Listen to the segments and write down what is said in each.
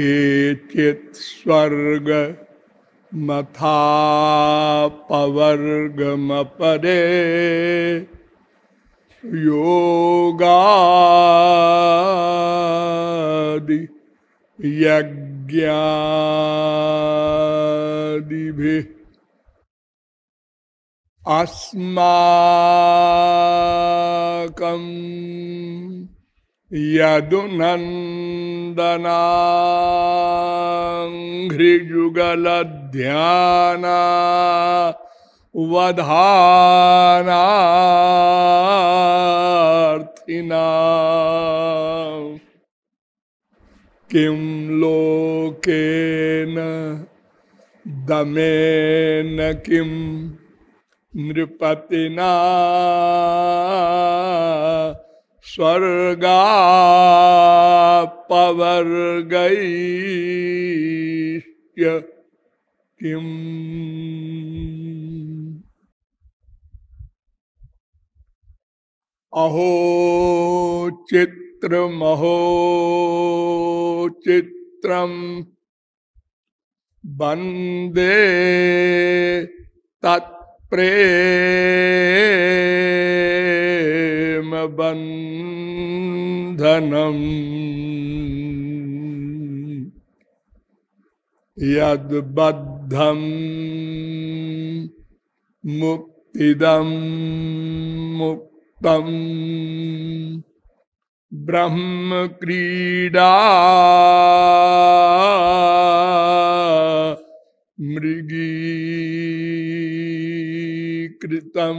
केचित् स्वर्ग मथापवर्गमपरे योगादि यज्ञादिभिः अस्माकम् यदुनन्दनाघ्रिजुगलध्याना वधानार्थिना किं लोकेन दमेन किं नृपतिना स्वर्गा पवर्गै किम? अहो चित्रमहो चित्रम वंदे तत्प्रेम। बंधनम यदबद्धम मुक्तिदम मुक्तम। ब्रह्म क्रीडा मृगी कृतम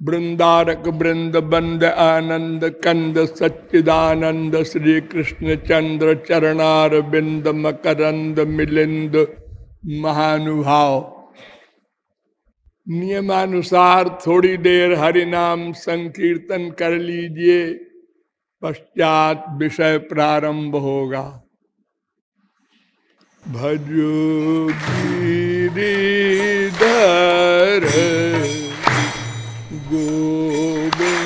वृंदारक वृंद बंद आनंद कंद सच्चिदानंद श्री कृष्ण चंद्र चरणार बिंद मकरंद मिलिंद महानुभाव। नियमानुसार थोड़ी देर हरि नाम संकीर्तन कर लीजिए, पश्चात विषय प्रारंभ होगा। भजो गिरिधर go.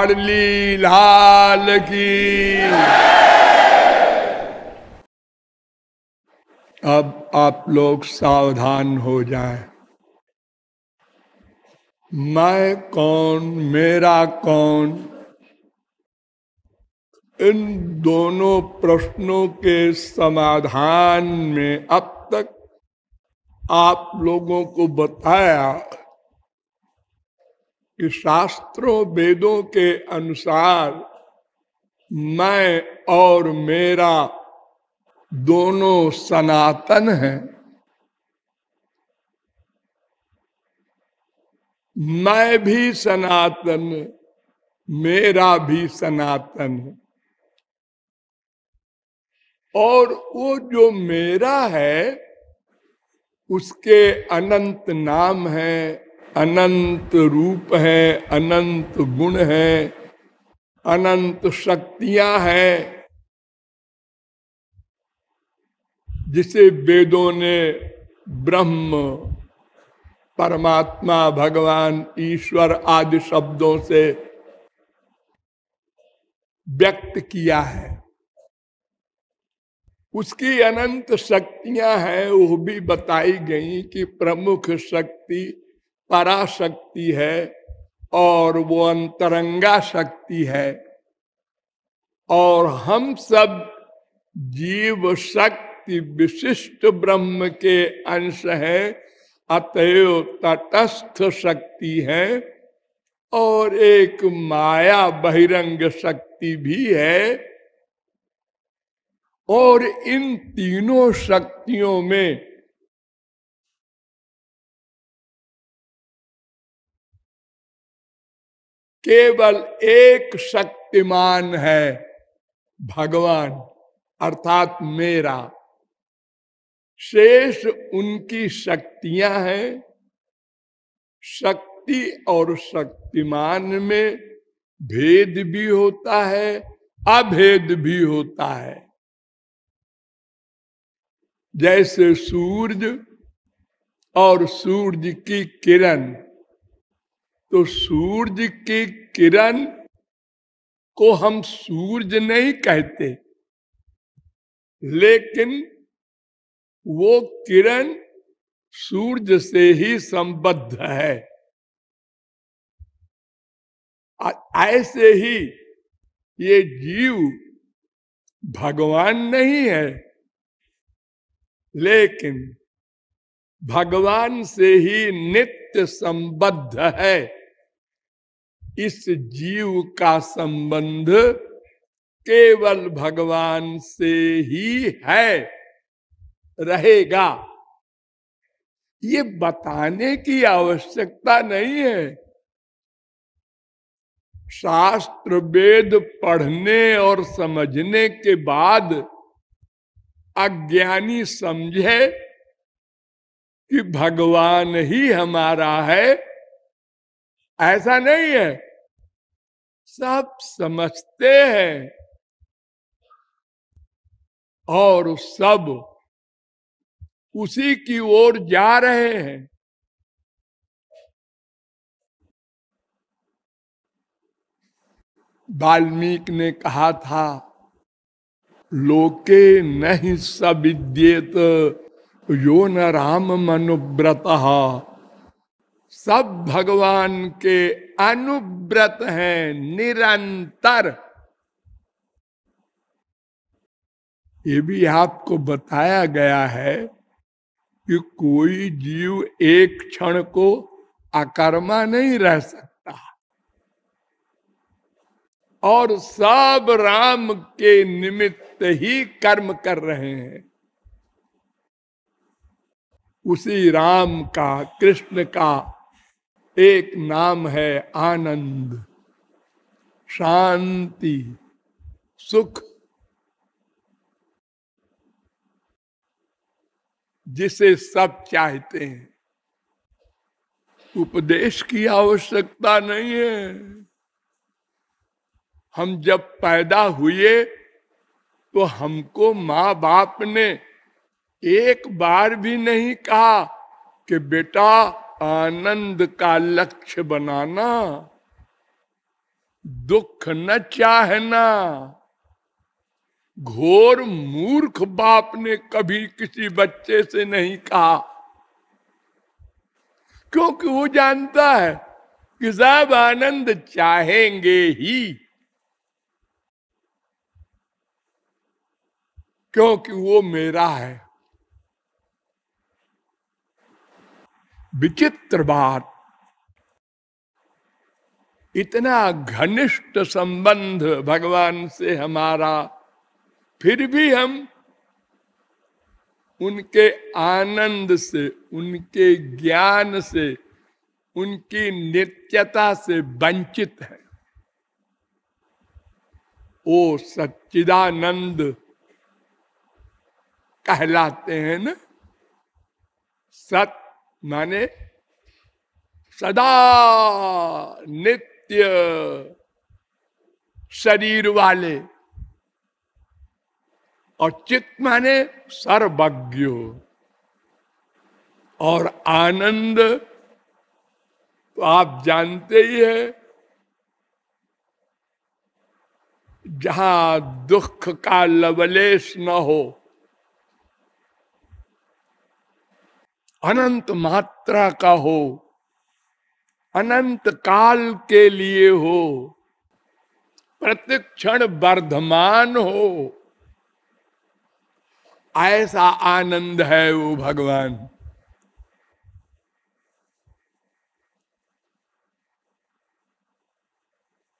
लाडली लाल की अब आप लोग सावधान हो जाएँ। मैं कौन, मेरा कौन इन दोनों प्रश्नों के समाधान में अब तक आप लोगों को बताया कि शास्त्रों वेदों के अनुसार मैं और मेरा दोनों सनातन है। मैं भी सनातन, मेरा भी सनातन है। और वो जो मेरा है, उसके अनंत नाम है। अनंत रूप है, अनंत गुण है, अनंत शक्तियाँ हैं। जिसे वेदों ने ब्रह्म, परमात्मा, भगवान, ईश्वर आदि शब्दों से व्यक्त किया है। उसकी अनंत शक्तियाँ हैं, वो भी बताई गई कि प्रमुख शक्ति पराशक्ति है और वो अंतरंगा शक्ति है। और हम सब जीव शक्ति विशिष्ट ब्रह्म के अंश हैं, अतएव तटस्थ शक्ति है और एक माया बहिरंग शक्ति भी है। और इन तीनों शक्तियों में केवल एक शक्तिमान है भगवान, अर्थात मेरा। शेष उनकी शक्तियाँ हैं। शक्ति और शक्तिमान में भेद भी होता है, अभेद भी होता है। जैसे सूरज और सूरज की किरण तो सूरज की किरण को हम सूरज नहीं कहते। लेकिन वो किरण सूरज से ही संबद्ध है। ऐसे ही ये जीव भगवान नहीं है। लेकिन भगवान से ही नित्य संबद्ध है। इस जीव का संबंध केवल भगवान से ही है, रहेगा। ये बताने की आवश्यकता नहीं है। शास्त्र वेद पढ़ने और समझने के बाद अज्ञानी समझे कि भगवान ही हमारा है ऐसा नहीं है। सब समझते हैं। और सब उसी की ओर जा रहे हैं। वाल्मीकि ने कहा था, लोके नहीं सविद्येत, यो न राम मनुव्रत। सब भगवान के अनुव्रत हैं निरंतर। ये भी आपको बताया गया है कि कोई जीव एक क्षण को अकर्मा नहीं रह सकता। और सब राम के निमित्त ही कर्म कर रहे हैं। उसी राम का, कृष्ण का एक नाम है आनंद। शांति, सुख। जिसे सब चाहते हैं। उपदेश की आवश्यकता नहीं है। हम जब पैदा हुए तो हमको माँ बाप ने एक बार भी नहीं कहा कि बेटा आनंद का लक्ष्य बनाना। दुख न चाहना। घोर मूर्ख बाप ने कभी किसी बच्चे से नहीं कहा। क्योंकि वो जानता है कि सब आनंद चाहेंगे ही। क्योंकि वो मेरा है। विचित्र बात। इतना घनिष्ठ संबंध भगवान से हमारा, फिर भी हम उनके आनंद से, उनके ज्ञान से, उनकी नित्यता से वंचित है। ओ सच्चिदानंद, कहलाते हैं ना? सत माने सदा नित्य शरीर वाले। और चित्त माने सर्वज्ञ। और आनंद तो आप जानते ही है, जहाँ दुख का लवलेश न हो अनंत मात्रा का हो, अनंत काल के लिए हो, प्रतिक्षण वर्धमान हो। ऐसा आनंद है वो भगवान।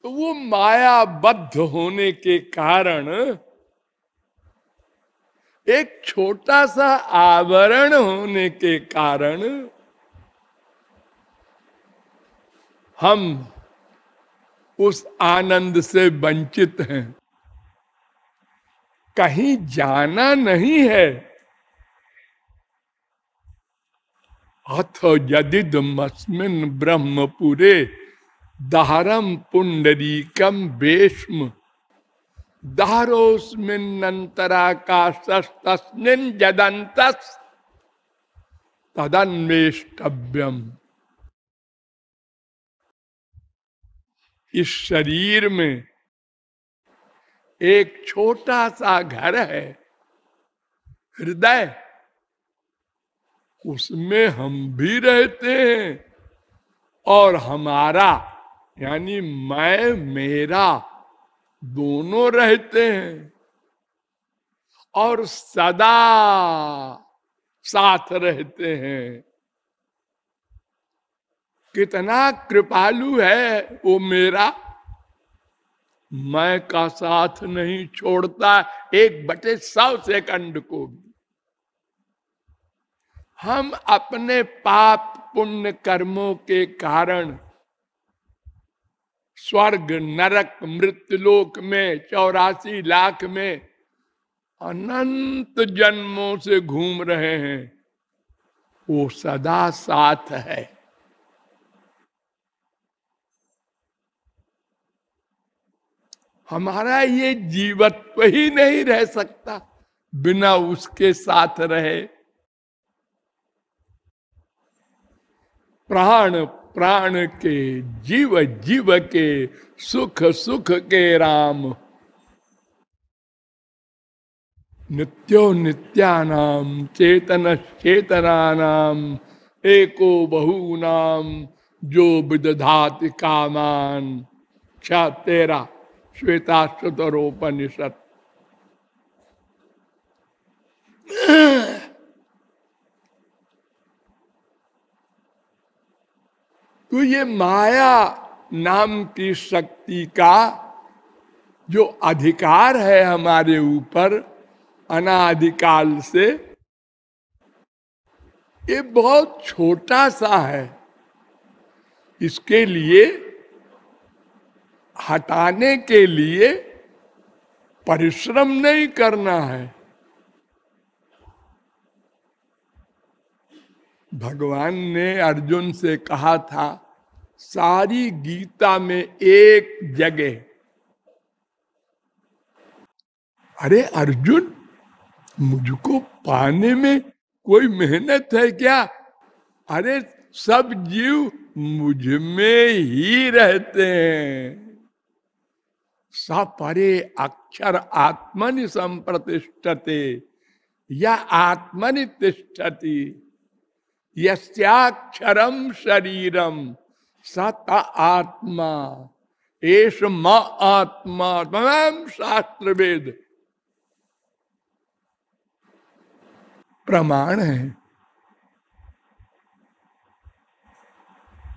तो वो मायाबद्ध होने के कारण एक छोटा सा आवरण होने के कारण हम उस आनंद से वंचित हैं। कहीं जाना नहीं है। अथ यदिदमस्मिन ब्रह्मपुरे दारम पुंडरीकम बेष्म दारोस्मिन्नंतराकाशस्तस्मिन् जदंतस तदन्वेष्टव्यम। इस शरीर में एक छोटा सा घर है, हृदय, उसमें हम भी रहते हैं और हमारा, यानी मैं, मेरा दोनों रहते हैं और सदा साथ रहते हैं। कितना कृपालु है वो मेरा। मैं का साथ नहीं छोड़ता, एक बटे सौ सेकंड को भी। हम अपने पाप पुण्य कर्मों के कारण स्वर्ग, नरक, मृत्युलोक में, चौरासी लाख में अनंत जन्मों से घूम रहे हैं। वो सदा साथ है। हमारा ये जीवत्व ही नहीं रह सकता बिना उसके साथ रहे। प्राण प्राण के, जीव जीव के, सुख सुख के राम। नित्यो नित्यानाम चेतन चेतनानाम एको बहुनाम जो विदधाति कामान। छ तेरा श्वेताश्वतरोपनिषद तो ये माया नाम की शक्ति का जो अधिकार है हमारे ऊपर अनाधिकाल से, ये बहुत छोटा सा है। इसके लिए, हटाने के लिए परिश्रम नहीं करना है। भगवान ने अर्जुन से कहा था, सारी गीता में एक जगह। अरे अर्जुन, मुझको पाने में कोई मेहनत है क्या? अरे सब जीव मुझमें ही रहते हैं। सपरे अक्षर आत्मनि संप्रतिष्ठते, या आत्मनि तिष्ठती। यक्षरम शरीरम सत आत्मा। एश म आत्मा। तमाम शास्त्र वेद प्रमाण है।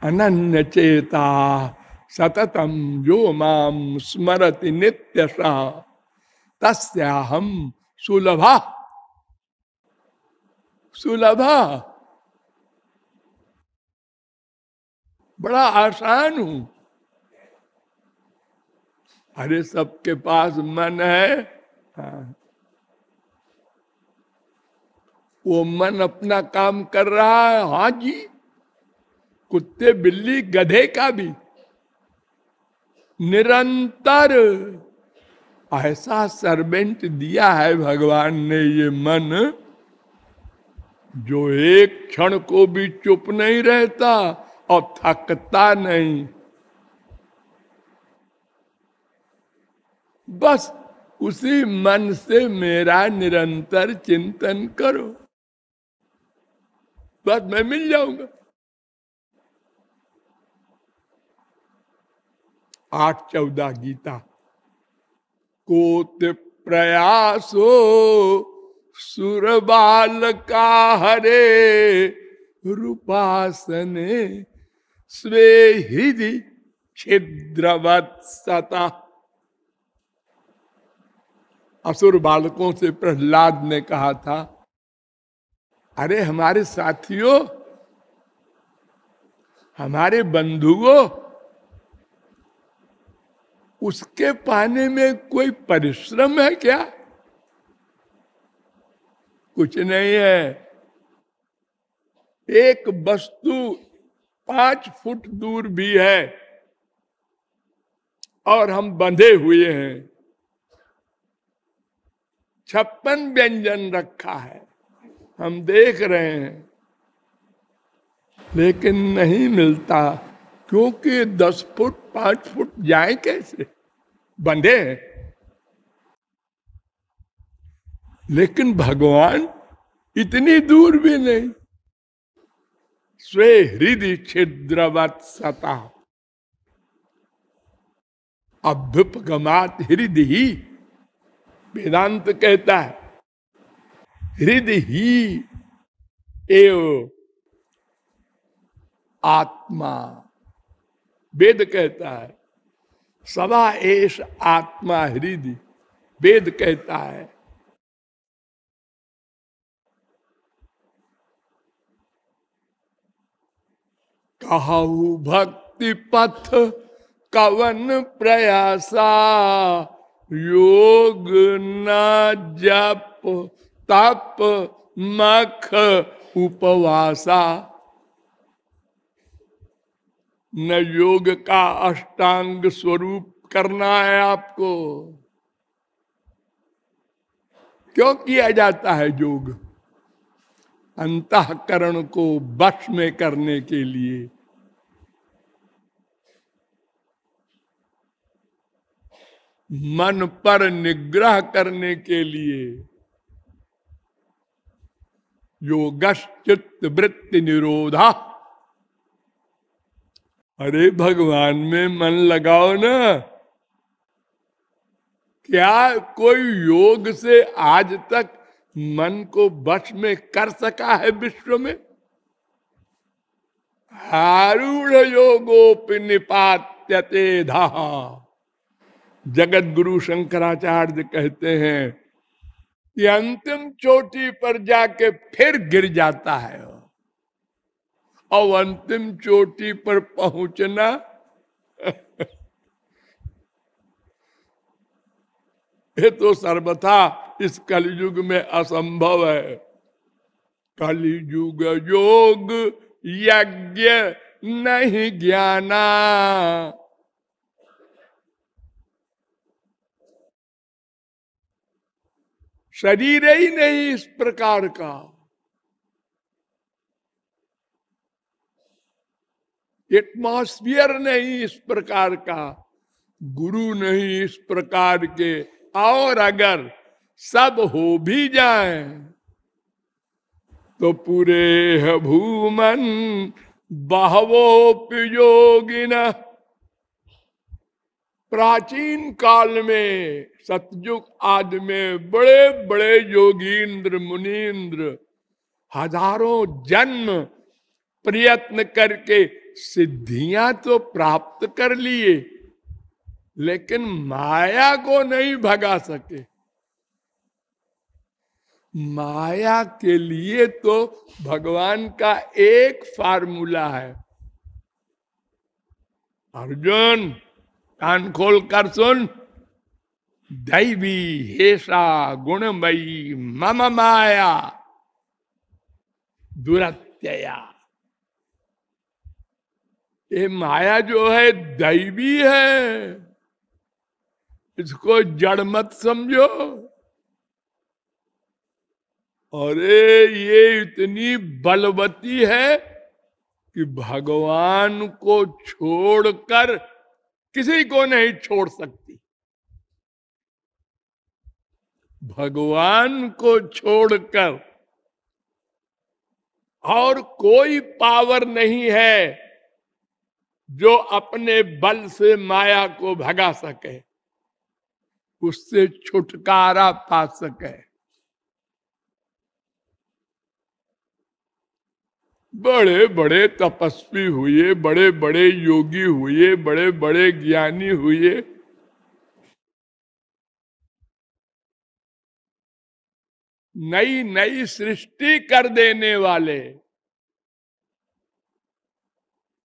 अनन्य चेता सततम जो माम स्मरति नित्य तस्याहम सुलभा। सुलभा। बड़ा आसान हूँ। अरे सबके पास मन है। हाँ। वो मन अपना काम कर रहा है। हाँ जी। कुत्ते बिल्ली गधे का भी। निरंतर। ऐसा सर्वेंट दिया है भगवान ने ये मन, जो एक क्षण को भी चुप नहीं रहता। और थकता नहीं। बस उसी मन से मेरा निरंतर चिंतन करो। बस मैं मिल जाऊँगा। आठ चौदह गीता। कोत प्रयासो सुर बाल का हरे रूपासने स्वे हृदय छिद्रवत सता। असुर बालकों से प्रहलाद ने कहा था, अरे, हमारे साथियों, हमारे बंधुओं उसके पाने में कोई परिश्रम है क्या? कुछ नहीं है। एक वस्तु पाँच फुट दूर भी है और हम बंधे हुए हैं। छप्पन व्यंजन रखा है। हम देख रहे हैं, लेकिन नहीं मिलता, क्योंकि दस फुट, पाँच फुट जाए कैसे? बंधे हैं। लेकिन भगवान इतनी दूर भी नहीं। स्वे हृदय छिद्रवत सता अभ्युपगमात हृदय ही। वेदांत कहता है हृदय ही एव आत्मा। वेद कहता है, सदा एश आत्मा हृदय वेद कहता है कहु भक्ति पथ कवन प्रयासा, योग न जप तप मख उपवासा। न योग का अष्टांग स्वरूप करना है आपको। क्यों किया जाता है योग? अंतकरण को बस में करने के लिए। मन पर निग्रह करने के लिए। योगश चित्त वृत्ति निरोधा। अरे भगवान में मन लगाओ ना। क्या कोई योग से आज तक मन को वश में कर सका है विश्व में? हारूढ़ योगोपि निपात्यते धा जगत गुरु शंकराचार्य कहते हैं कि अंतिम चोटी पर जाके फिर गिर जाता है और अंतिम चोटी पर पहुँचना ये तो सर्वथा इस कलयुग में असंभव है। कलयुग योग यज्ञ नहीं ज्ञाना। शरीर ही नहीं इस प्रकार का। एटमॉस्फियर नहीं इस प्रकार का। गुरु नहीं इस प्रकार के। और अगर सब हो भी जाए तो पूरे भूमन बहवोपयोगिन प्राचीन काल में सतयुग आदि में बड़े बड़े योगींद्र मुनीन्द्र हज़ारों जन्म प्रयत्न करके सिद्धियाँ तो प्राप्त कर लिए, लेकिन माया को नहीं भगा सके। माया के लिए तो भगवान का एक फार्मूला है। अर्जुन, कान खोल कर सुन। दैवी हेसा गुणमयी मम माया। दुरत्यया। ये माया जो है, दैवी है। इसको जड़ मत समझो। अरे, ये इतनी बलवती है कि भगवान को छोड़कर किसी को नहीं छोड़ सकती। भगवान को छोड़कर। और कोई पावर नहीं है जो अपने बल से माया को भगा सके, उससे छुटकारा पा सके। बड़े बड़े तपस्वी हुए बड़े बड़े योगी हुए बड़े बड़े ज्ञानी हुए नई नई सृष्टि कर देने वाले।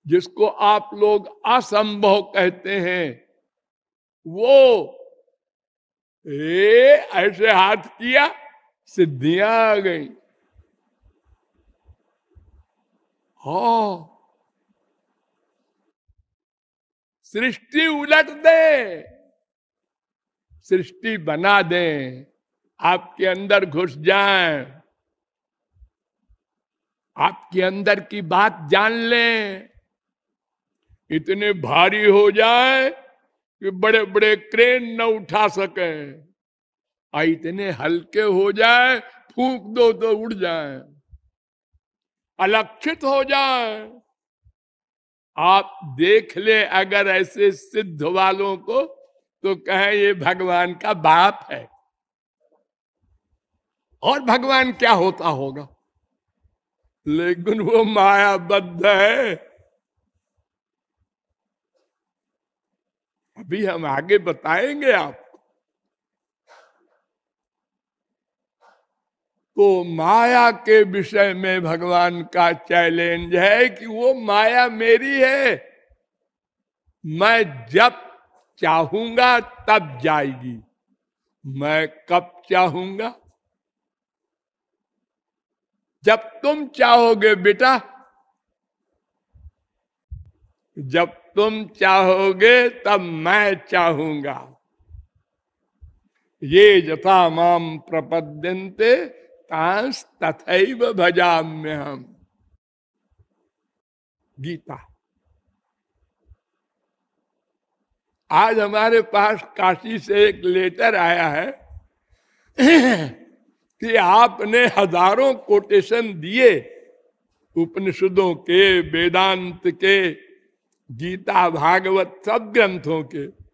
जिसको आप लोग असंभव कहते हैं, वो ए, ऐसे हाथ किया, सिद्धियाँ आ गई। हो। सृष्टि उलट दे, सृष्टि बना दे। आपके अंदर घुस जाए। आपके अंदर की बात जान लें। इतने भारी हो जाए कि बड़े बड़े क्रेन न उठा सके। आ इतने हल्के हो जाए, फूक दो तो उड़ जाए। अलक्षित हो जाए। आप देख ले अगर ऐसे सिद्ध वालों को तो कहें ये भगवान का बाप है। और भगवान क्या होता होगा? लेकिन वो मायाबद्ध है। अभी हम आगे बताएँगे आपको। तो माया के विषय में भगवान का चैलेंज है कि वो माया मेरी है। मैं जब चाहूँगा तब जाएगी। मैं कब चाहूँगा? जब तुम चाहोगे बेटा, जब तुम चाहोगे तब मैं चाहूँगा। ये जथा माम प्रपद्यंते तांस तथैव भजाम्य हम गीता। आज हमारे पास काशी से एक लेटर आया है। कि आपने हज़ारों कोटेशन दिए उपनिषदों के, वेदांत के, गीता, भागवत, सब ग्रंथों के।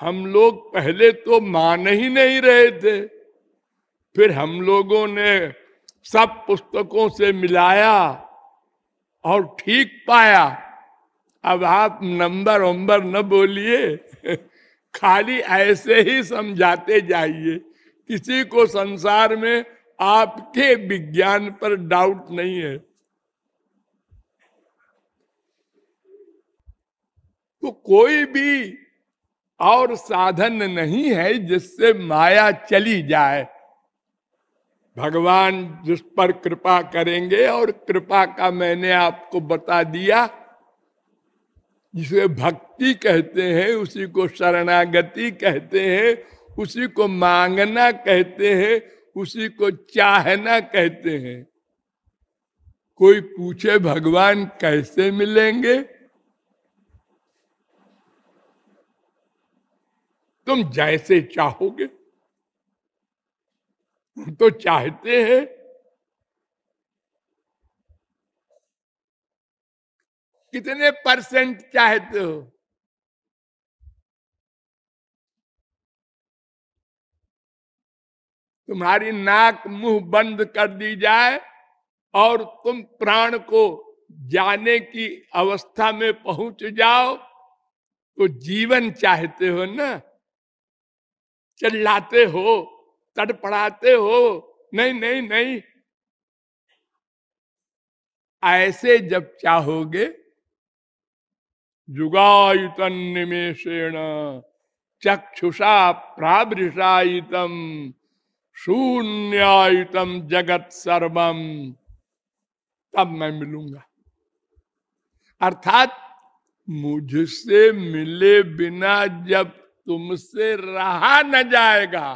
हम लोग पहले तो मान ही नहीं रहे थे। फिर हम लोगों ने सब पुस्तकों से मिलाया और ठीक पाया। अब आप नंबर वंबर न बोलिए, खाली ऐसे ही समझाते जाइए। किसी को संसार में आपके विज्ञान पर डाउट नहीं है। तो कोई भी और साधन नहीं है जिससे माया चली जाए। भगवान जिस पर कृपा करेंगे और कृपा का मैंने आपको बता दिया, जिसे भक्ति कहते हैं, उसी को शरणागति कहते हैं उसी को मांगना कहते हैं, उसी को चाहना कहते हैं। कोई पूछे, भगवान कैसे मिलेंगे? तुम जैसे चाहोगे। तो चाहते हैं। कितने परसेंट चाहते हो? तुम्हारी नाक मुँह बंद कर दी जाए और तुम प्राण को जाने की अवस्था में पहुँच जाओ तो जीवन चाहते हो ना? चिल्लाते हो, तड़पड़ाते हो, नहीं नहीं नहीं। ऐसे जब चाहोगे युगायुतन निमेषेण चक्षुषा प्रावृषायुतम शून्यायुतम जगत सर्वम तब मैं मिलूँगा अर्थात मुझसे मिले बिना जब तुमसे रहा न जाएगा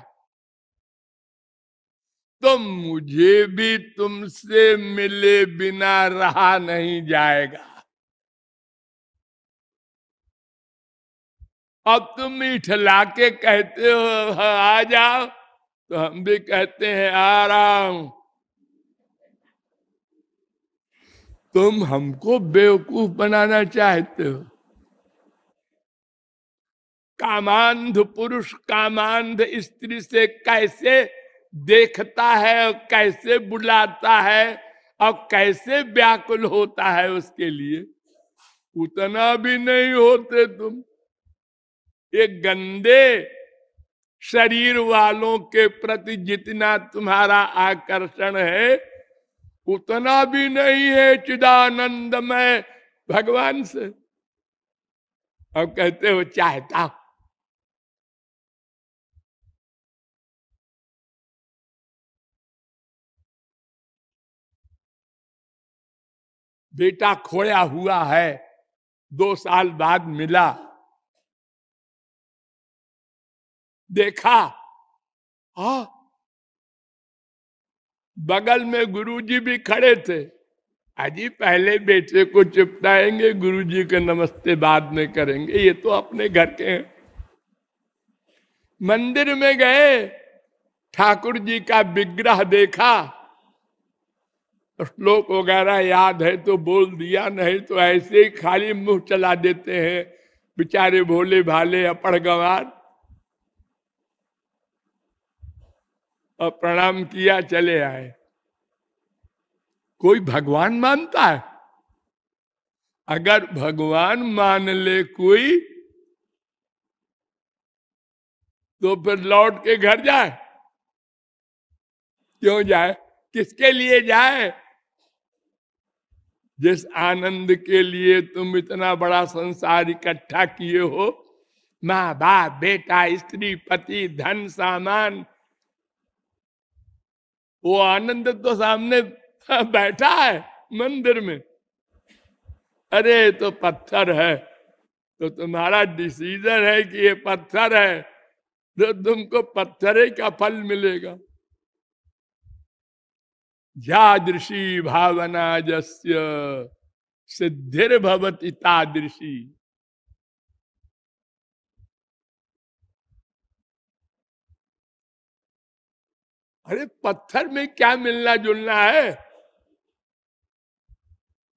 तो मुझे भी तुमसे मिले बिना रहा नहीं जाएगा। अब तुम इठला के कहते हो, आ जाओ। तो हम भी कहते हैं, आराम। तुम हमको बेवकूफ़ बनाना चाहते हो। कामांध पुरुष, कामांध स्त्री से कैसे देखता है और कैसे बुलाता है और कैसे व्याकुल होता है उसके लिए? उतना भी नहीं होते तुम। ये गंदे शरीर वालों के प्रति जितना तुम्हारा आकर्षण है, उतना भी नहीं है चिदानंद में भगवान से। अब कहते हो, चाहता बेटा खोया हुआ है, दो साल बाद मिला। देखा। हा। बगल में गुरुजी भी खड़े थे। अजी, पहले बेटे को चिपटाएँगे गुरुजी के नमस्ते बाद में करेंगे। ये तो अपने घर के हैं। मंदिर में गए, ठाकुर जी का विग्रह देखा। श्लोक वगैरह याद है तो बोल दिया, नहीं तो ऐसे ही खाली मुँह चला देते हैं। बेचारे भोले भाले अपड़ गंवार और प्रणाम किया, चले आए। कोई भगवान मानता है? अगर भगवान मान ले कोई तो फिर लौट के घर जाए। क्यों जाए? किसके लिए जाए? जिस आनंद के लिए तुम इतना बड़ा संसार इकट्ठा किए हो माँ बाप बेटा, स्त्री, पति, धन, सामान वो आनंद तो सामने बैठा है मंदिर में। अरे तो पत्थर है। तो तुम्हारा डिसीज़न है कि ये पत्थर है तो तुमको पत्थर का फल मिलेगा। यादृशी भावना जस्य सिद्धिर भवती तादृशी। अरे, पत्थर में क्या मिलना जुलना है?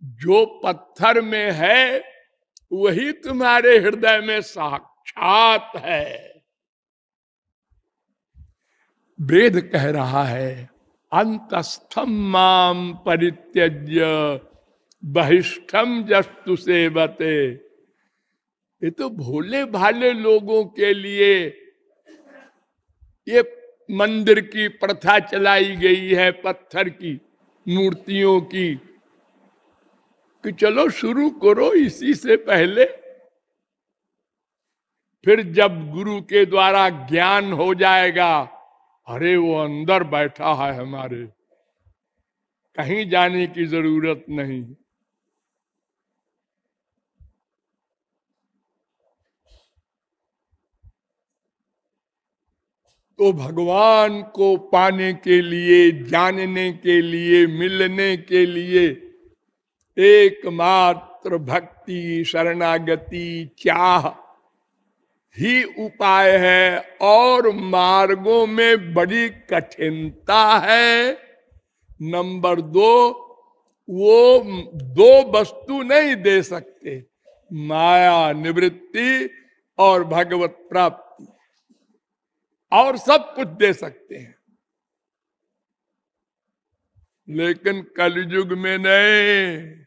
जो पत्थर में है, वही तुम्हारे हृदय में साक्षात है। वेद कह रहा है अंतस्थम माम परित्यज्य बहिष्ठम जस्तु सेवते। ये तो भोले भाले लोगों के लिए ये मंदिर की प्रथा चलाई गई है पत्थर की, मूर्तियों की। कि चलो शुरू करो इसी से पहले। फिर जब गुरु के द्वारा ज्ञान हो जाएगा, अरे वो अंदर बैठा है हमारे। कहीं जाने की ज़रूरत नहीं। तो भगवान को पाने के लिए, जानने के लिए, मिलने के लिए एकमात्र भक्ति, शरणागति चाह ही उपाय है और मार्गों में बड़ी कठिनता है। नंबर दो, वो दो वस्तु नहीं दे सकते। माया निवृत्ति और भगवत प्राप्ति। और सब कुछ दे सकते हैं। लेकिन कलयुग में नहीं।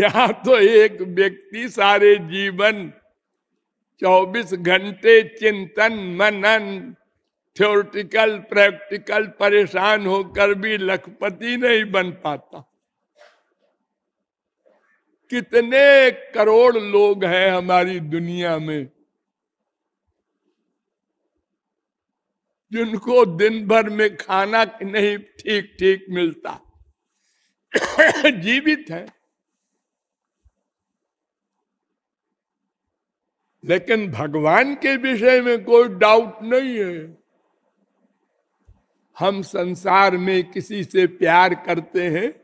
यहाँ तो एक व्यक्ति सारे जीवन 24 घंटे चिंतन, मनन थ्योरिटिकल प्रैक्टिकल परेशान होकर भी लखपति नहीं बन पाता। कितने करोड़ लोग हैं हमारी दुनिया में। जिनको दिन भर में खाना नहीं ठीक ठीक मिलता। जीवित है। लेकिन भगवान के विषय में कोई डाउट नहीं है। हम संसार में किसी से प्यार करते हैं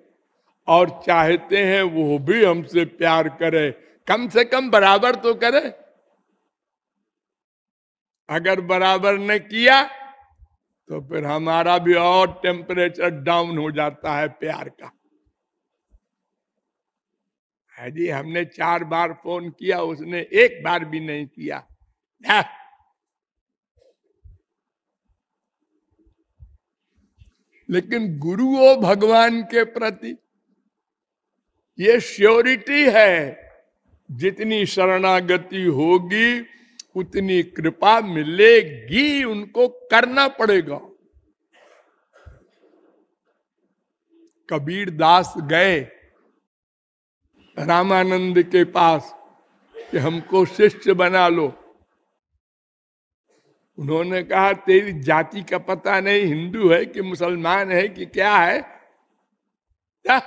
और चाहते हैं वो भी हमसे प्यार करे। कम से कम बराबर तो करे। अगर बराबर ने किया तो फिर हमारा भी और टेम्परेचर डाउन हो जाता है प्यार का। है जी, हमने चार बार फ़ोन किया, उसने एक बार भी नहीं किया। लेकिन गुरु ओ भगवान के प्रति ये श्योरिटी है, जितनी शरणागति होगी उतनी कृपा मिलेगी, उनको करना पड़ेगा। कबीर दास गए रामानंद के पास कि हमको शिष्य बना लो। उन्होंने कहा, तेरी जाति का पता नहीं, हिंदू है कि मुसलमान है कि क्या है? क्या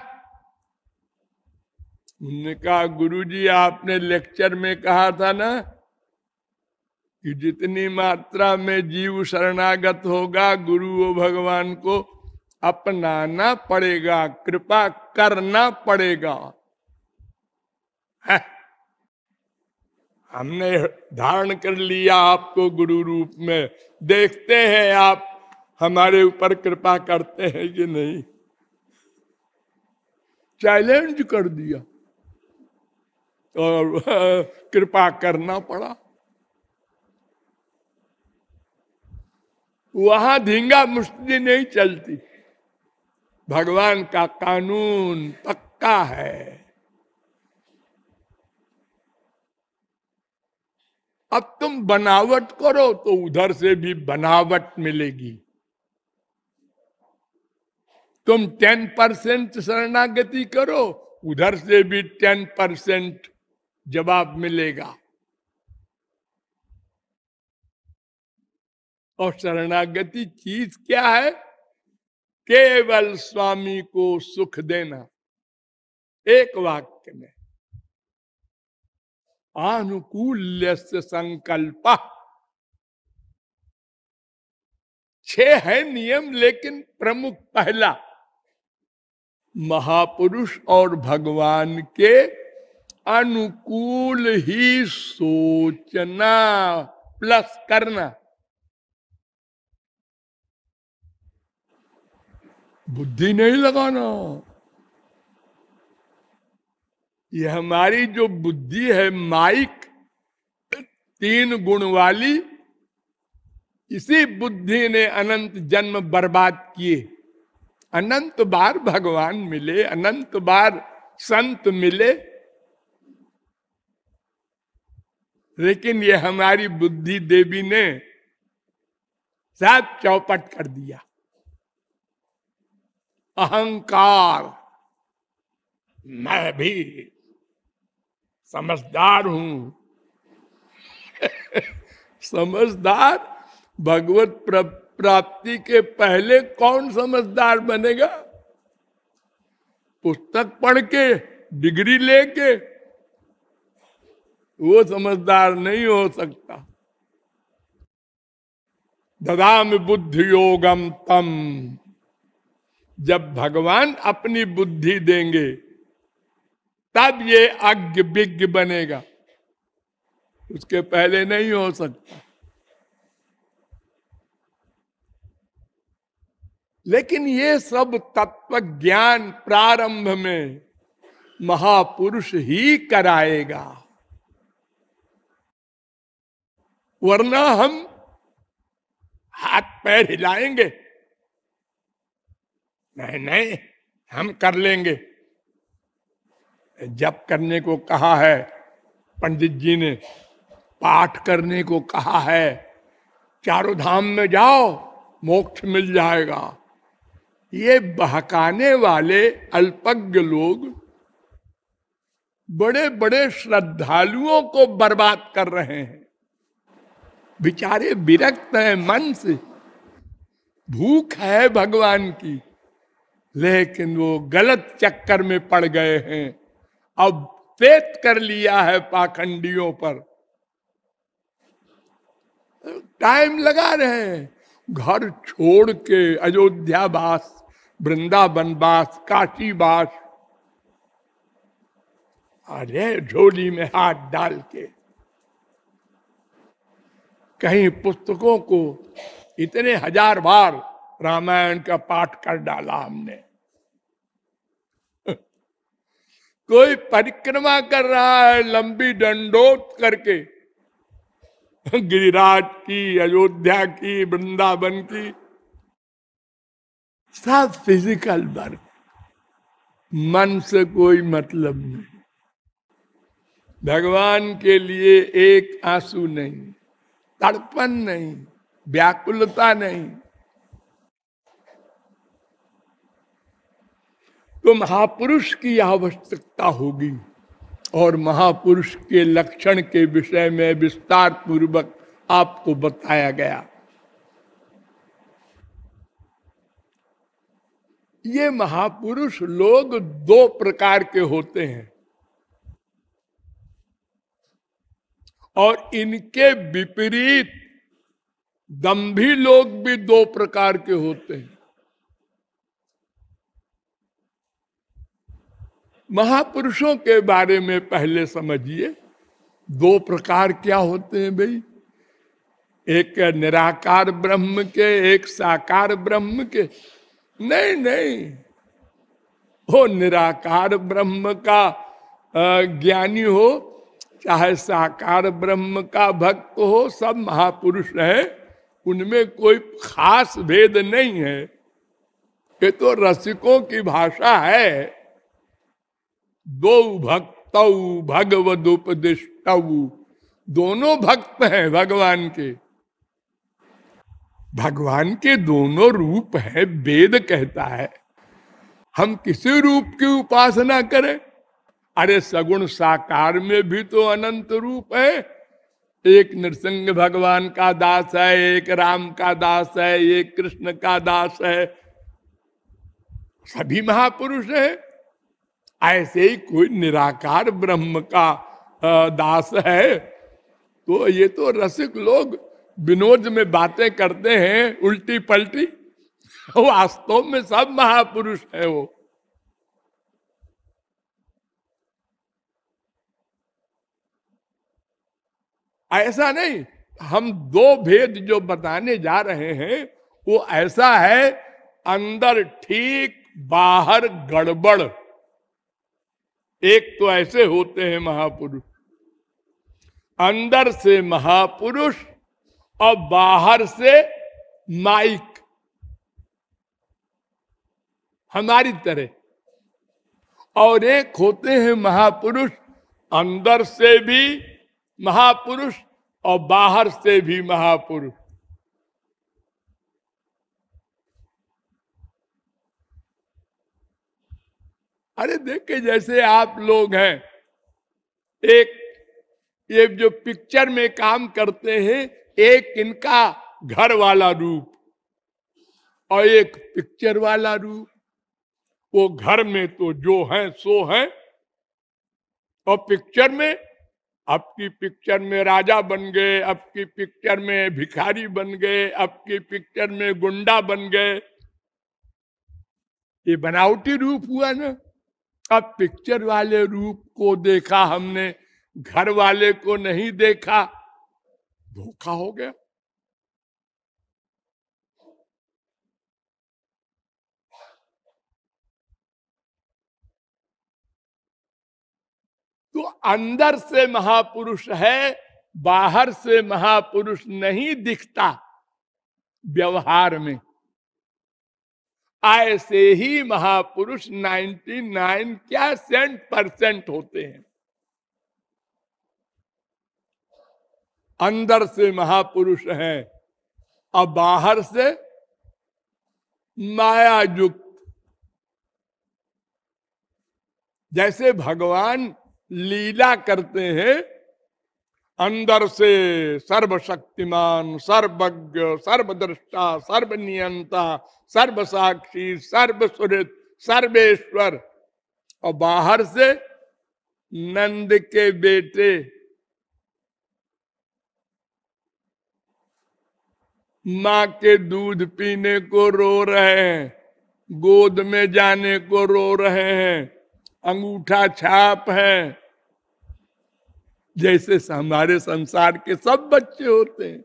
उन्होंने कहा, गुरुजी, आपने लेक्चर में कहा था ना कि जितनी मात्रा में जीव शरणागत होगा, गुरु भगवान को अपनाना पड़ेगा, कृपा करना पड़ेगा। हमने धारण कर लिया आपको गुरु रूप में। देखते हैं आप हमारे ऊपर कृपा करते हैं कि नहीं। चैलेंज कर दिया। और कृपा करना पड़ा। वहाँ धींगा मुश्ती नहीं चलती। भगवान का कानून पक्का है। अब तुम बनावट करो तो उधर से भी बनावट मिलेगी। तुम टेन परसेंट शरणागति करो, उधर से भी टेन परसेंट जवाब मिलेगा। और शरणागति चीज़ क्या है? केवल स्वामी को सुख देना। एक वाक्य में अनुकूल्य संकल्प। छह है नियम, लेकिन प्रमुख पहला, महापुरुष और भगवान के अनुकूल ही सोचना प्लस करना। बुद्धि नहीं लगाना। ये हमारी जो बुद्धि है, माइक, तीन गुण वाली, इसी बुद्धि ने अनंत जन्म बर्बाद किए। अनंत बार भगवान मिले, अनंत बार संत मिले। लेकिन ये हमारी बुद्धि देवी ने सब चौपट कर दिया। अहंकार। मैं भी समझदार हूँ। समझदार? भगवत प्राप्ति के पहले कौन समझदार बनेगा? पुस्तक पढ़ के, डिग्री लेके वो समझदार नहीं हो सकता। ददाम बुद्धि योगम तम। जब भगवान अपनी बुद्धि देंगे, तब ये अज्ञ विज्ञ बनेगा। उसके पहले नहीं हो सकता। लेकिन ये सब तत्व ज्ञान प्रारंभ में महापुरुष ही कराएगा। वरना हम हाथ पैर हिलाएँगे। नहीं नहीं, हम कर लेंगे। जब करने को कहा है, पंडित जी ने पाठ करने को कहा है, चारों धाम में जाओ, मोक्ष मिल जाएगा। ये बहकाने वाले अल्पज्ञ लोग बड़े बड़े श्रद्धालुओं को बर्बाद कर रहे हैं। बिचारे विरक्त हैं मन से। भूख है भगवान की। लेकिन वो गलत चक्कर में पड़ गए हैं। अब पेत कर लिया है पाखंडियों पर। टाइम लगा रहे हैं। घर छोड़ के अयोध्यावास वृंदावन वास काशी वास अरे झोली में हाथ डाल के। कहीं पुस्तकों को इतने हज़ार बार रामायण का पाठ कर डाला हमने। कोई परिक्रमा कर रहा है लंबी डंडोत करके। गिरिराज की, अयोध्या की, वृंदावन की। सब फ़िज़िकल वर्क मन से कोई मतलब नहीं। भगवान के लिए एक आँसू नहीं तड़पन नहीं, व्याकुलता नहीं। तो महापुरुष की आवश्यकता होगी और महापुरुष के लक्षण के विषय में विस्तार पूर्वक आपको बताया गया। ये महापुरुष लोग दो प्रकार के होते हैं और इनके विपरीत दम्भी लोग भी दो प्रकार के होते हैं। महापुरुषों के बारे में पहले समझिए। दो प्रकार क्या होते हैं भाई? एक निराकार ब्रह्म के, एक साकार ब्रह्म के। नहीं नहीं। हो निराकार ब्रह्म का ज्ञानी हो, चाहे साकार ब्रह्म का भक्त हो, सब महापुरुष है। उनमें कोई खास भेद नहीं है। ये तो रसिकों की भाषा है। दो भक्त भगवदुपदिष्ट। दोनों भक्त हैं भगवान के। भगवान के दोनों रूप है, वेद कहता है। हम किसी रूप की उपासना करें? अरे सगुण साकार में भी तो अनंत रूप है। एक नृसिंह भगवान का दास है, एक राम का दास है, एक कृष्ण का दास है। सभी महापुरुष है। ऐसे ही कोई निराकार ब्रह्म का दास है। तो ये तो रसिक लोग विनोद में बातें करते हैं उल्टी पलटी वास्तव में सब महापुरुष है वो। ऐसा नहीं, हम दो भेद जो बताने जा रहे हैं, वो ऐसा है, अंदर ठीक बाहर गड़बड़। एक तो ऐसे होते हैं महापुरुष। अंदर से महापुरुष और बाहर से माइक। हमारी तरह। और एक होते हैं महापुरुष, अंदर से भी महापुरुष और बाहर से भी महापुरुष। अरे देखे जैसे आप लोग हैं, एक, ये जो पिक्चर में काम करते हैं, एक इनका घर वाला रूप और एक पिक्चर वाला रूप। वो घर में तो जो है, सो है। और पिक्चर में, आपकी पिक्चर में राजा बन गए, आपकी पिक्चर में भिखारी बन गए, आपकी पिक्चर में गुंडा बन गए। ये बनावटी रूप हुआ ना। अब पिक्चर वाले रूप को देखा हमने, घर वाले को नहीं देखा, धोखा हो गया। तो अंदर से महापुरुष है, बाहर से महापुरुष नहीं दिखता व्यवहार में। ऐसे ही महापुरुष 99 क्या सेंट परसेंट होते हैं? अंदर से महापुरुष हैं और बाहर से माया युक्त जैसे भगवान लीला करते हैं अंदर से सर्वशक्तिमान, सर्वज्ञ सर्वद्रष्टा सर्वनियंता, सर्वसाक्षी सर्वसुरित सर्वेश्वर। और बाहर से नंद के बेटे, माँ के दूध पीने को रो रहे हैं, गोद में जाने को रो रहे हैं, अंगूठा छाप है। जैसे हमारे संसार के सब बच्चे होते हैं,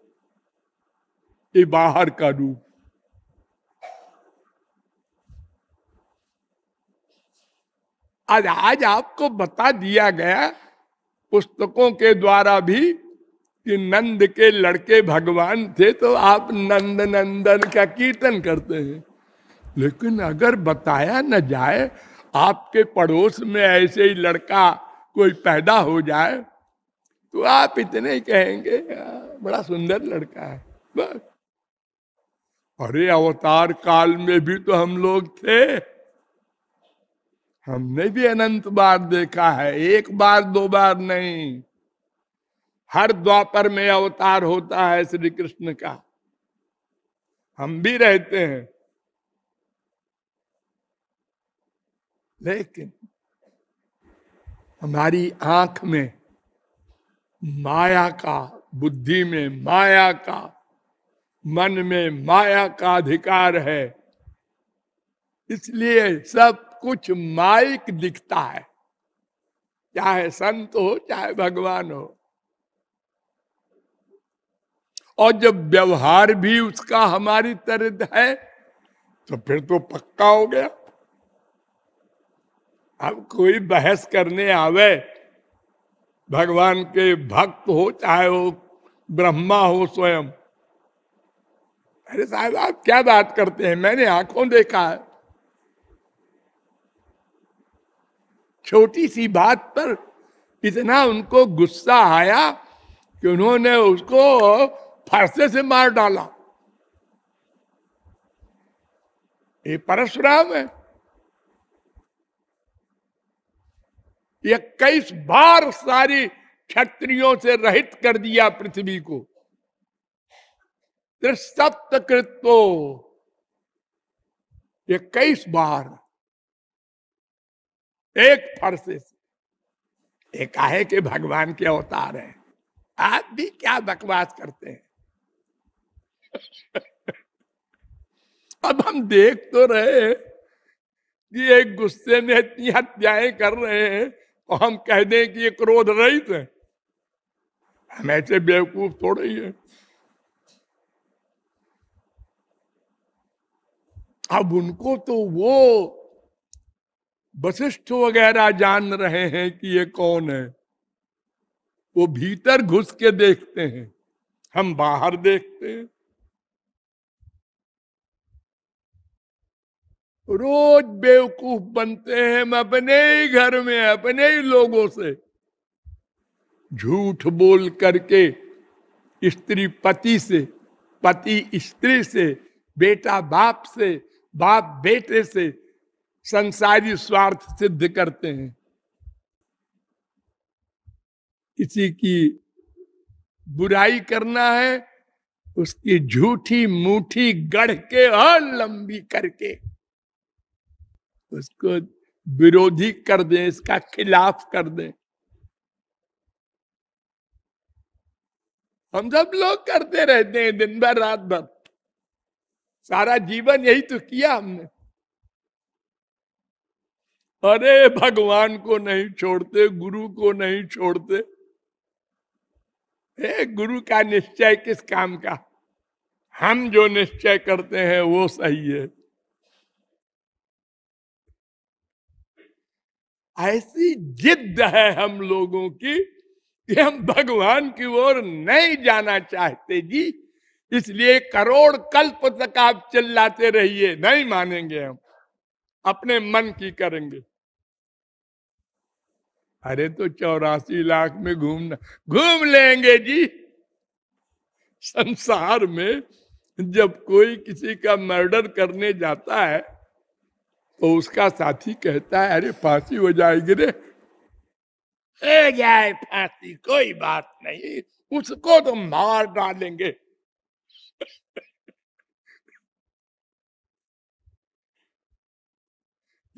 ये बाहर का रूप। आज आज आपको बता दिया गया पुस्तकों के द्वारा भी कि नंद के लड़के भगवान थे तो आप नंद नंदन का कीर्तन करते हैं। लेकिन अगर बताया न जाए, आपके पड़ोस में ऐसे ही लड़का कोई पैदा हो जाए तो आप इतने ही कहेंगे हाँ, बड़ा सुंदर लड़का है। बस। अरे अवतार काल में भी तो हम लोग थे। हमने भी अनंत बार देखा है एक बार दो बार नहीं। हर द्वापर में अवतार होता है श्री कृष्ण का। हम भी रहते हैं। लेकिन हमारी आँख में माया का, बुद्धि में माया का, मन में माया का अधिकार है। इसलिए सब कुछ माइक दिखता है। चाहे संत हो, चाहे भगवान हो। और जब व्यवहार भी उसका हमारी तरह है तो फिर तो पक्का हो गया। अब कोई बहस करने आवे भगवान के भक्त हो, चाहे वो ब्रह्मा हो स्वयं। अरे साहब, आप क्या बात करते हैं? मैंने आँखों देखा है। छोटी सी बात पर इतना उनको गुस्सा आया कि उन्होंने उसको फारसे से मार डाला। ये परशुराम है। इक्कीस बार सारी क्षत्रियों से रहित कर दिया पृथ्वी को। त्रिसप्त कृतो इक्कीस बार। एक फरसे से। एक आहे के भगवान के अवतार है। आप भी क्या बकवास करते हैं? अब हम देख तो रहे कि एक गुस्से में इतनी हत्याएँ कर रहे हैं और हम कह दें कि ये क्रोध रहित है। हम ऐसे बेवकूफ़ थोड़े ही है। अब उनको तो वो वशिष्ठ वगैरह जान रहे हैं कि ये कौन है। वो भीतर घुस के देखते हैं। हम बाहर देखते हैं। रोज बेवकूफ़ बनते हैं हम अपने ही घर में, अपने ही लोगों से। झूठ बोल करके स्त्री पति से, पति स्त्री से, बेटा बाप से, बाप बेटे से संसारी स्वार्थ सिद्ध करते हैं। किसी की बुराई करना है, उसकी झूठी मूठी गढ़ के और लंबी करके। उसको विरोधी कर दें इसका खिलाफ कर दें। हम सब लोग करते रहते हैं दिन भर रात भर। सारा जीवन यही तो किया हमने। अरे भगवान को नहीं छोड़ते गुरु को नहीं छोड़ते। ए, गुरु का निश्चय किस काम का? हम जो निश्चय करते हैं वो सही है। ऐसी जिद है हम लोगों की कि हम भगवान की ओर नहीं जाना चाहते जी। इसलिए करोड़ कल्प तक आप चिल्लाते रहिए, नहीं मानेंगे हम। अपने मन की करेंगे। अरे तो चौरासी लाख में घूमना घूम लेंगे जी। संसार में जब कोई किसी का मर्डर करने जाता है तो उसका साथी कहता है, अरे, फांसी हो जाएगी रे। जाए, फांसी, कोई बात नहीं, उसको तो मार डालेंगे।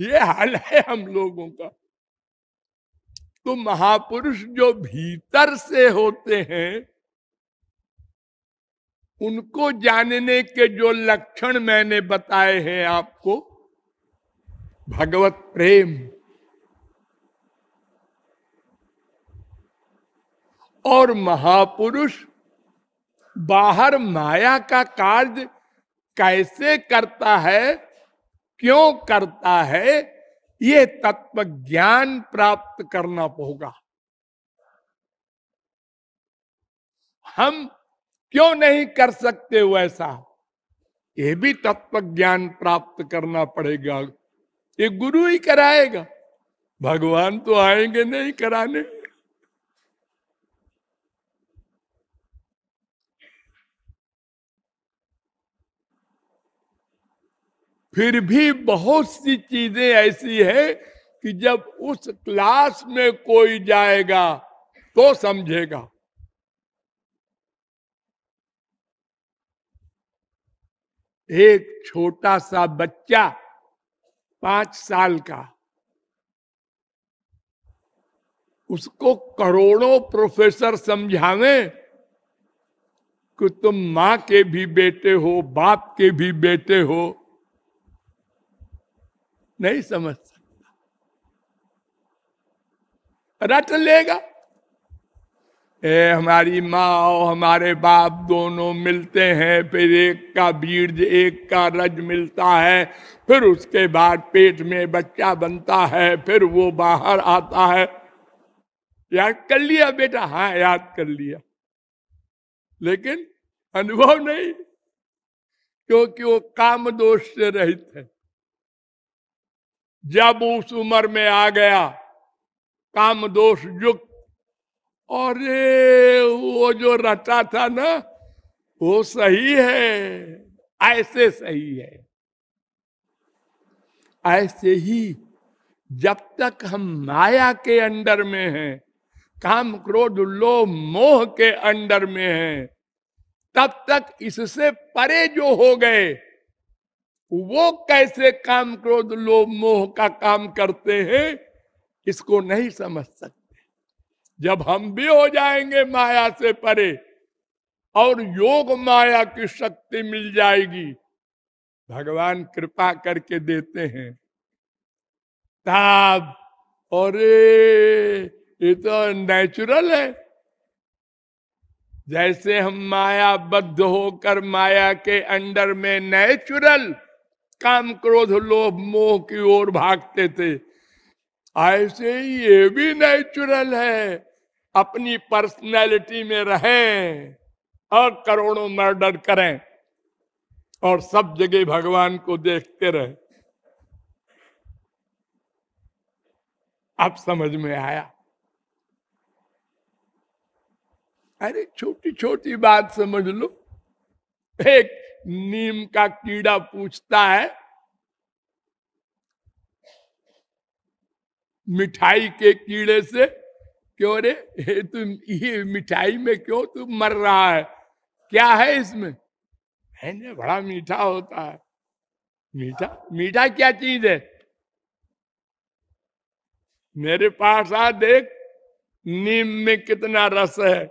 ये हाल है हम लोगों का। तो महापुरुष जो भीतर से होते हैं, उनको जानने के जो लक्षण मैंने बताए हैं आपको भगवत प्रेम। और महापुरुष, बाहर माया का कार्य कैसे करता है, क्यों करता है, ये तत्व ज्ञान प्राप्त करना होगा। हम क्यों नहीं कर सकते वैसा? ये भी तत्व ज्ञान प्राप्त करना पड़ेगा। ये गुरु ही कराएगा। भगवान तो आएँगे नहीं कराने। फिर भी बहुत सी चीज़ें ऐसी है कि जब उस क्लास में कोई जाएगा तो समझेगा। एक छोटा सा बच्चा पाँच साल का। उसको करोड़ों प्रोफेसर समझावे कि तुम माँ के भी बेटे हो, बाप के भी बेटे हो। नहीं समझ सकता। रट लेगा। ए, हमारी माँ और हमारे बाप दोनों मिलते हैं फिर एक का बीर्ज एक का रज मिलता है फिर उसके बाद पेट में बच्चा बनता है फिर वो बाहर आता है। याद कर लिया बेटा? हाँ याद कर लिया। लेकिन अनुभव नहीं क्योंकि वो काम दोष से रहित है। जब उस उम्र में आ गया काम दोष युक्त अरे, वो जो रटा था ना, वो सही है, ऐसे सही है। ऐसे ही जब तक हम माया के अंडर में हैं, काम क्रोध, लोभ, मोह के अंडर में हैं, तब तक इससे परे जो हो गए, वो कैसे काम क्रोध, लोभ, मोह का काम करते हैं, इसको नहीं समझ सकते। जब हम भी हो जाएँगे माया से परे और योग माया की शक्ति मिल जाएगी, भगवान कृपा करके देते हैं। तब और ये तो नेचुरल है। जैसे हम माया बद्ध होकर माया के अंडर में नेचुरल काम क्रोध, लोभ, मोह की ओर भागते थे ऐसे ये भी नेचुरल है। अपनी पर्सनैलिटी में रहें और करोड़ों मर्डर करें और सब जगह भगवान को देखते रहे। अब समझ में आया। अरे छोटी छोटी बात समझ लो। एक नीम का कीड़ा पूछता है मिठाई के कीड़े से, क्यों रे? तुम, ये मिठाई में क्यों तुम मर रहा है? क्या है इसमें? है बड़ा मीठा होता है। मीठा मीठा क्या चीज़ है? मेरे पास आ देख, नीम में कितना रस है।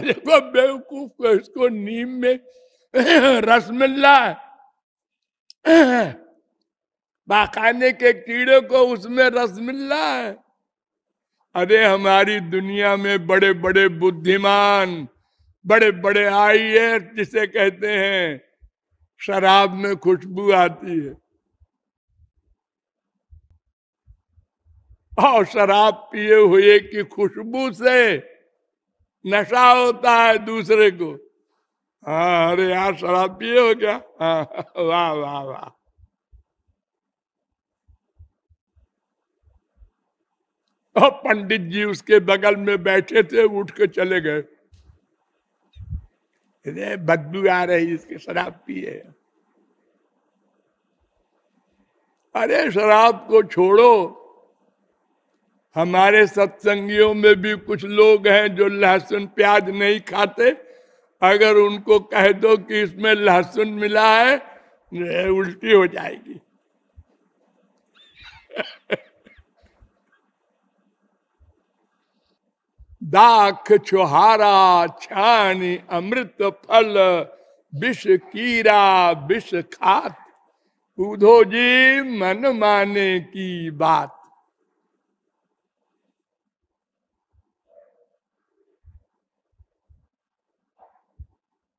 देखो बेवकूफ़ को इसको नीम में रस मिल रहा है। बाखाने के कीड़े को उसमें रस मिल रहा है। अरे हमारी दुनिया में बड़े बड़े बुद्धिमान बड़े बड़े आई है जिसे कहते हैं, शराब में खुशबू आती है। और शराब पिए हुए की खुशबू से नशा होता है दूसरे को। हाँ अरे यार, शराब पिए हो क्या? हाँ वाह वाह वाह। और पंडित जी उसके बगल में बैठे थे, उठ के चले गए। बदबू आ रही इसके शराब पिए। अरे, शराब को छोड़ो। हमारे सत्संगियों में भी कुछ लोग हैं जो लहसुन प्याज नहीं खाते। अगर उनको कह दो कि इसमें लहसुन मिला है उल्टी हो जाएगी। दाख छुहारा छानी अमृत फल, विष कीरा, विष खात। उधो जी, मन माने की बात।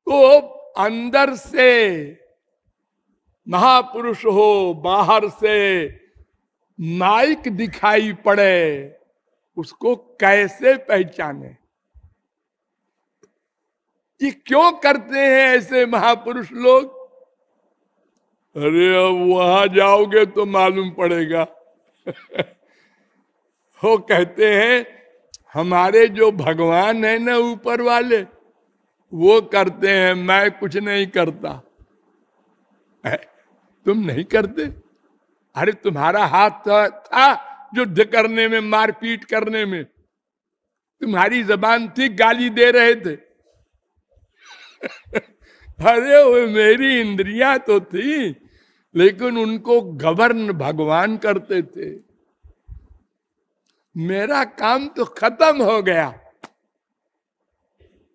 तो अंदर से महापुरुष हो, बाहर से माइक दिखाई पड़े। उसको कैसे पहचाने? कि क्यों करते हैं ऐसे महापुरुष लोग? अरे, अब वहाँ जाओगे तो मालूम पड़ेगा। वो कहते हैं, हमारे जो भगवान है ना ऊपर वाले, वो करते हैं, मैं कुछ नहीं करता। तुम नहीं करते? अरे, तुम्हारा हाथ था युद्ध करने में, मारपीट करने में। तुम्हारी जबान थी, गाली दे रहे थे। अरे वो मेरी इंद्रिया तो थी, लेकिन उनको गवर्न भगवान करते थे। मेरा काम तो खत्म हो गया।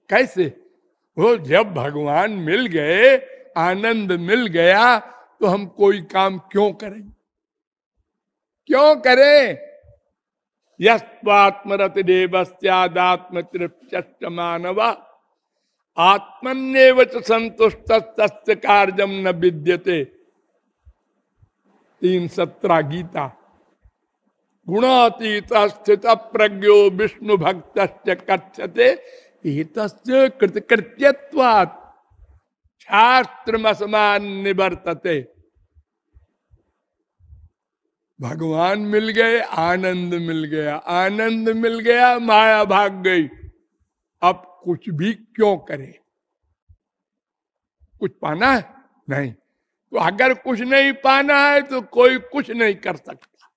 कैसे? वो जब भगवान मिल गए, आनंद मिल गया तो हम कोई काम क्यों करें क्यों करें? यस्वात्मरत देवस्यादात्म तृप्त मानव आत्मन्यव संतुष्ट कार्यम न विद्यते। तीन सत्रह गीता। गुणातीत स्थित प्रज्ञो विष्णु भक्त कथ्यते। कृतकृत्यवाद शास्त्र असमान निवर्तते भगवान मिल गए, आनंद मिल गया। आनंद मिल गया, माया भाग गई। अब कुछ भी क्यों करे? कुछ पाना है? नहीं। तो अगर कुछ नहीं पाना है तो कोई कुछ नहीं कर सकता।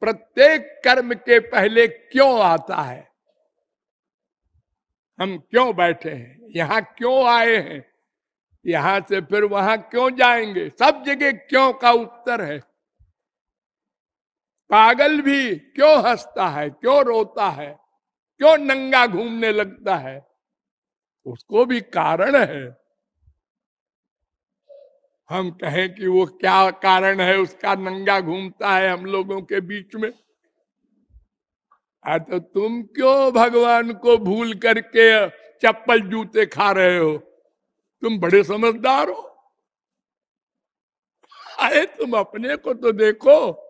प्रत्येक कर्म के पहले क्यों आता है? हम क्यों बैठे हैं? यहाँ क्यों आए हैं? यहाँ से फिर वहाँ क्यों जाएँगे? सब जगह क्यों का उत्तर है? पागल भी क्यों हंसता है? क्यों रोता है? क्यों नंगा घूमने लगता है? उसको भी कारण है। हम कहें कि वो क्या कारण है उसका नंगा घूमता है हम लोगों के बीच में? आ तो तुम क्यों भगवान को भूल करके चप्पल जूते खा रहे हो? तुम बड़े समझदार हो। अरे तुम अपने को तो देखो।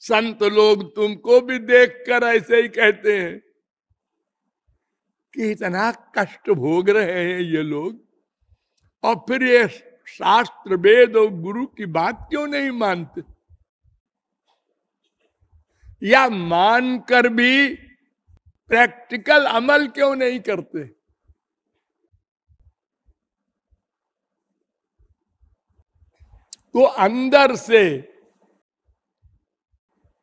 संत लोग तुमको भी देखकर ऐसे ही कहते हैं कि इतना कष्ट भोग रहे हैं ये लोग। और फिर ये शास्त्र वेद और गुरु की बात क्यों नहीं मानते? या मानकर भी प्रैक्टिकल अमल क्यों नहीं करते? तो अंदर से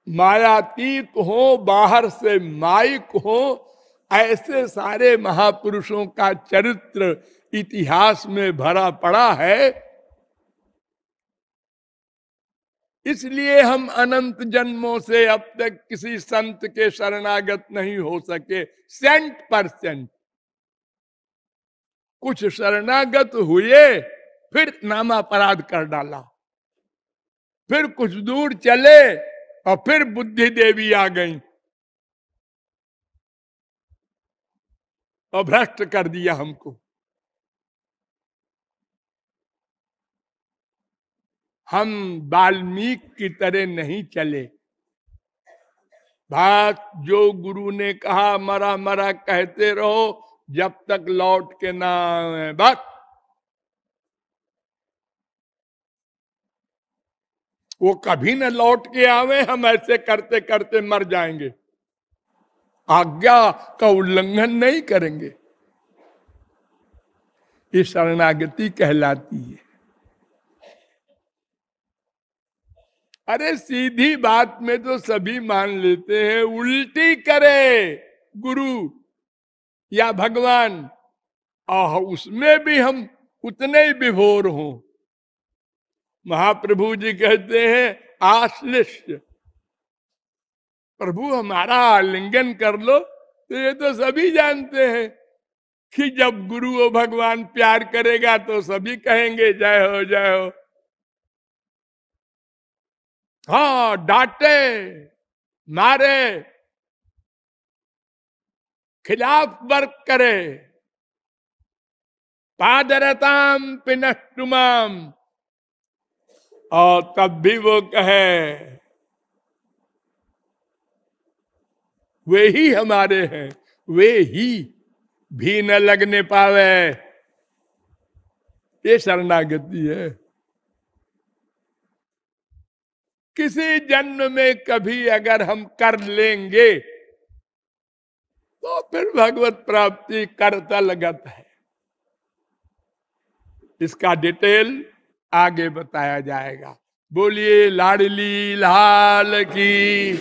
मायातीत हो, बाहर से माइक हो, ऐसे सारे महापुरुषों का चरित्र इतिहास में भरा पड़ा है। इसलिए हम अनंत जन्मों से अब तक किसी संत के शरणागत नहीं हो सके। सेंट परसेंट कुछ शरणागत हुए, फिर नामा अपराध कर डाला। फिर कुछ दूर चले और फिर बुद्धि देवी आ गई। और भ्रष्ट कर दिया हमको। हम वाल्मीकि की तरह नहीं चले। बात जो गुरु ने कहा, मरा मरा कहते रहो, जब तक लौट के ना आए। बस वो कभी न लौट के आवे, हम ऐसे करते करते मर जाएँगे। आज्ञा का उल्लंघन नहीं करेंगे। ये शरणागति कहलाती है। अरे सीधी बात में तो सभी मान लेते हैं, उल्टी करे गुरु या भगवान। आह, उसमें भी हम उतने ही विभोर हों। महाप्रभु जी कहते हैं आश्लिष्य प्रभु, हमारा आलिंगन कर लो। तो ये तो सभी जानते हैं कि जब गुरु और भगवान प्यार करेगा तो सभी कहेंगे, जय हो जय हो। हाँ डांटे, मारे, खिलाफ वर्क करे। पादरताम पिनष्टुमाम। और तब भी वो कहे, वे ही हमारे हैं, वे ही भी न लगने पावे। ये शरणागति है। किसी जन्म में कभी अगर हम कर लेंगे तो फिर भगवत प्राप्ति करता लगत है। इसका डिटेल आगे बताया जाएगा। बोलिए लाडली लाल की।